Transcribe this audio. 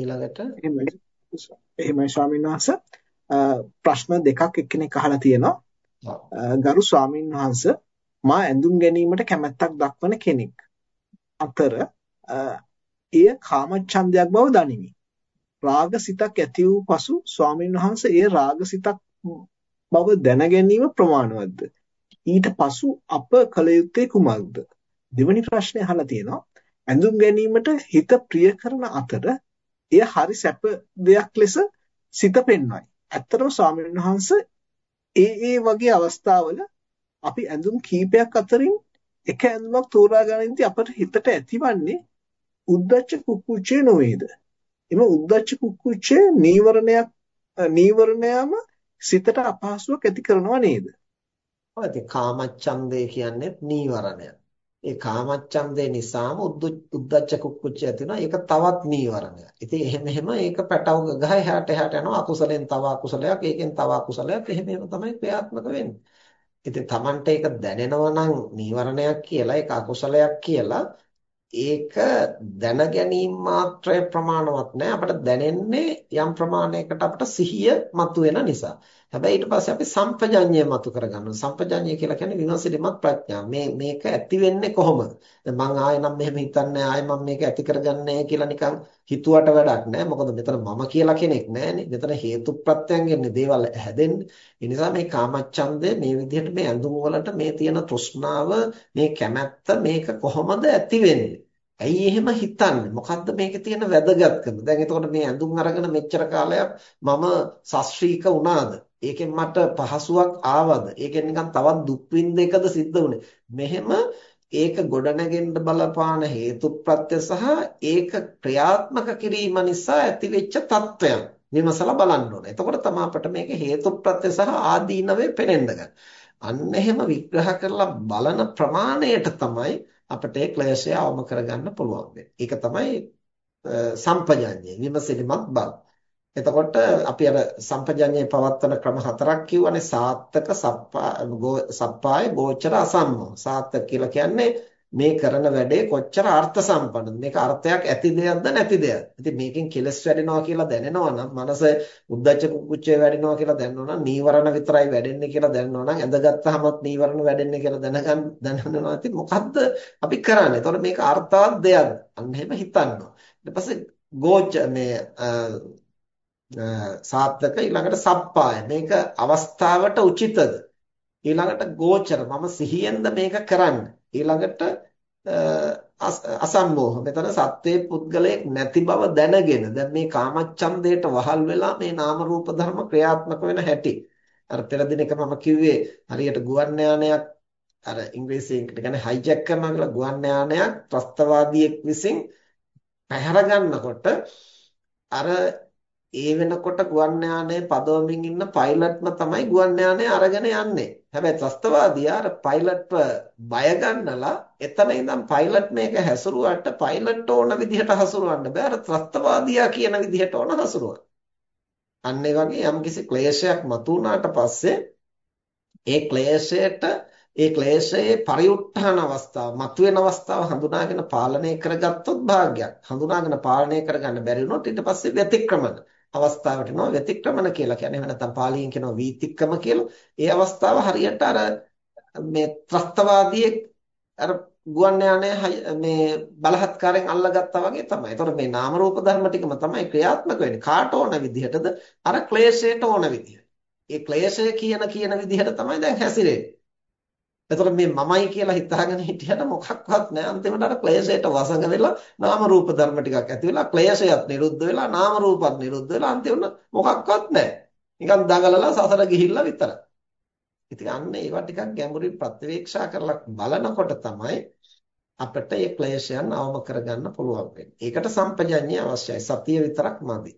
ඊළඟට? එහෙමයි. ස්වාමීන් වහන්සේ. ප්‍රශ්න දෙකක් එක්කෙනෙක් අහලා තියෙනවා. ගරු ස්වාමීන් වහන්සේ මා ඇඳුම් ගැනීමට කැමැත්තක් දක්වන කෙනෙක්. අතර එය කාමච්ඡන්දයක් බව දනිමි. රාගසිතක් ඇති වූ පසු ස්වාමීන් වහන්සේ ඒ රාගසිතක් බව දැන ගැනීම ප්‍රමාණවත්ද? ඊට පසු අප කල යුත්තේ කුමක්ද? දෙවැනි ප්‍රශ්නේ අහලා තියෙනවා. ඇඳුම් ගැනීමට හිත ප්‍රිය කරන අතර එය හරි සැප දෙයක් ලෙස සිත පෙන්වයි. ඇත්තටම ස්වාමීන් වහන්සේ ඒ ඒ වගේ අවස්ථාවල අපි ඇඳුම් කීපයක් අතරින් එක ඇඳුමක් තෝරා ගනිද්දී අපට හිතට ඇතිවන්නේ උද්දච්ච කුක්කුච්චේ නොවේද? එම උද්දච්ච කුක්කුච්චේ නීවරණයක් නීවරණයම සිතට අපහසුයක් ඇති කරනවා නේද? ඔය ඉතින් කාමච්ඡන්දේ කියන්නේ නීවරණයක්. ඒ කාමච්ඡන්දේ නිසාම උද්දච්ච කුක්කුච්ච ඇති වෙනවා. ඒක තවත් නීවරණයක්. ඉතින් එහෙම එහෙම ඒක පැටව ගහ එහාට එහාට යනවා. අකුසලෙන් තව අකුසලයක්, ඒකෙන් තව අකුසලයක්. එහෙම එහෙම තමයි ක්‍රියාත්මක වෙන්නේ. ඉතින් Tamanට ඒක දැනෙනවා නම් නීවරණයක් කියලා, ඒක අකුසලයක් කියලා ඒක දැන ගැනීම මාත්‍රය ප්‍රමාණවත් නෑ අපිට දැනෙන්නේ යම් ප්‍රමාණයකට අපිට සිහිය මතුවෙන නිසා. හැබැයි ඊට පස්සේ අපි සම්පජඤ්ඤය මතු කරගන්නවා. සම්පජඤ්ඤය කියලා කියන්නේ විමසිලිමත් ප්‍රඥා. මේ මේක ඇති වෙන්නේ කොහොමද? දැන් මං ආයෙ නම් මෙහෙම හිතන්නේ ආයෙ මම මේක ඇති කරගන්නේ කියලා නිකන් හිතුවට වැඩක් නෑ. මොකද මෙතන මම කියලා කෙනෙක් නෑනේ. මෙතන හේතු ප්‍රත්‍යයෙන් දේවල් හැදෙන්නේ. ඒ නිසා මේ කාමච්ඡන්දය මේ විදිහට මේ ඇඳුම් වලට මේ තියෙන තෘෂ්ණාව, මේ කැමැත්ත මේක කොහොමද ඇති වෙන්නේ? ඇයි එහෙම හිතන්නේ? මොකද්ද මේකේ තියෙන වැදගත්කම? දැන් එතකොට මේ ඇඳුම් අරගෙන මෙච්චර කාලයක් මම සශ්‍රීක වුණාද? ඒකෙන් මට පහසුවක් ආවද? ඒකෙන් නිකන් තවත් දුක් විඳ එකද සිද්ධ වුනේ? මෙහෙම ඒක ගොඩනගෙන්න බලපාන හේතුප්‍රත්‍ය සහ ඒක ක්‍රියාත්මක කිරීම නිසා ඇතිවෙච්ච තත්වයන් විමසලා බලන්න ඕනේ. එතකොට තමයි අපිට මේක හේතුප්‍රත්‍ය සහ ආදීනවේ පේනෙන්න ගන්න. අන්න එහෙම විග්‍රහ කරලා බලන ප්‍රමාණයට තමයි අපිට ඒ ක්ලේශය අවම කරගන්න පුළුවන් ඒක තමයි සම්පජඤ්ඤය විමසිලිමත් බව. එතකොට අපි අර සම්පජඤ්ඤය පවත්වන ක්‍රම හතරක් කිව්වනේ සාත්තක සප්පාය ගෝචර අසම්මෝ. සාත්තක කියලා කියන්නේ මේ කරන වැඩේ කොච්චර අර්ථ සම්පන්නද? මේක අර්ථයක් ඇති දෙයක්ද නැති දෙයක්ද? ඉතින් මේකෙන් කෙලස් වැඩෙනවා කියලා දැනෙනවා නම් මනස උද්දච්ච කුච්චය වැඩෙනවා කියලා දැනනවා නම් නීවරණ විතරයි වැඩෙන්නේ කියලා දැනනවා නම් ඇඳගත්තාමත් නීවරණ වැඩෙන්නේ කියලා දැනගන්න දැනනවා. ඉතින් මොකද්ද අපි කරන්නේ? එතකොට මේක අර්ථවත් දෙයක්ද අන්න එහෙම හිතනවා ඊට පස්සේ ගෝච මේ සාත්තක ඊළඟට සප්පාය. මේක අවස්ථාවට උචිතද? ඊළඟට ගෝචර. මම සිහියෙන්ද මේක කරන්නේ? ඊළඟට අසම්මෝහ. මෙතන සත්වයේ පුද්ගලයෙක් නැති බව දැනගෙන දැන් මේ කාමච්ඡන්දයට වහල් වෙලා මේ නාම රූප ධර්ම ක්‍රියාත්මක වෙන හැටි. අර පෙර දිනක මම කිව්වේ හරියට ගුවන් යානයක් අර ඉංග්‍රීසියෙන් කියන්නේ හයිජැක් කරනවා කියලා ගුවන් යානයක් ත්‍ස්තවාදියෙක් විසින් පැහැර ගන්නකොට අර ඒ වෙනකොට ගුවන් යානයේ පදවමින් ඉන්න පයිලට්ම තමයි ගුවන් යානය අරගෙන යන්නේ. හැබැයි ත්‍ස්තවාදියා අර පයිලට්ව බය ගන්නලා එතන ඉඳන් පයිලට් මේක හැසිරුවට පයිලට් ඕන විදිහට හසුරවන්න බෑ. අර ත්‍ස්තවාදියා කියන විදිහට ඕන හසුරවන්න. අන්න ඒ වගේ යම්කිසි ක්ලේශයක් මතු වුණාට පස්සේ ඒ ක්ලේශයට ඒ ක්ලේශයේ පරිඋත්ථාන අවස්ථාව මතුවෙන අවස්ථාව හඳුනාගෙන පාලනය කරගත්තොත් භාග්යක්. හඳුනාගෙන පාලනය කරගන්න බැරි වුණොත් ඊට පස්සේ ව්‍යතික්‍රමන. අවස්ථාවට නෝ ව්‍යතික්‍රමන කියලා කියන්නේ එහෙම නැත්නම් පාලියෙන් කියනවා වීතික්‍රම කියලා. ඒ අවස්ථාව හරියට අර මේ ත්‍ස්තවාදී අර ගුවන් යානය මේ බලහත්කාරයෙන් අල්ලගත්තා වගේ තමයි. ඒතකොට මේ නාම රූප ධර්ම ටිකම තමයි ක්‍රියාත්මක වෙන්නේ. කාට ඕන විදිහටද? අර ක්ලේශයට ඕන විදිහට. ඒ ක්ලේශය කියන කියන විදිහට තමයි දැන් හැසිරෙන්නේ. එතකොට මේ මමයි කියලා හිතාගෙන හිටියට මොකක්වත් නැහැ. අන්තිමට අර ක්ලේශයට වසඟ වෙලා නාම රූප ධර්ම ටිකක් ඇති වෙලා ක්ලේශයත් නිරුද්ධ වෙලා නාම රූපත් නිරුද්ධ වෙලා අන්තිමට මොකක්වත් නැහැ. නිකන් දඟලලා සසර ගිහිල්ලා විතරයි. ඉතින් අන්න ඒවා ටිකක් ගැඹුරින් ප්‍රතිවේක්ෂා කරලා බලනකොට තමයි අපිට මේ ක්ලේශයන් අවම කරගන්න පුළුවන් වෙන්නේ. ඒකට සම්පජඤ්ඤය අවශ්‍යයි. සතිය විතරක් මදි.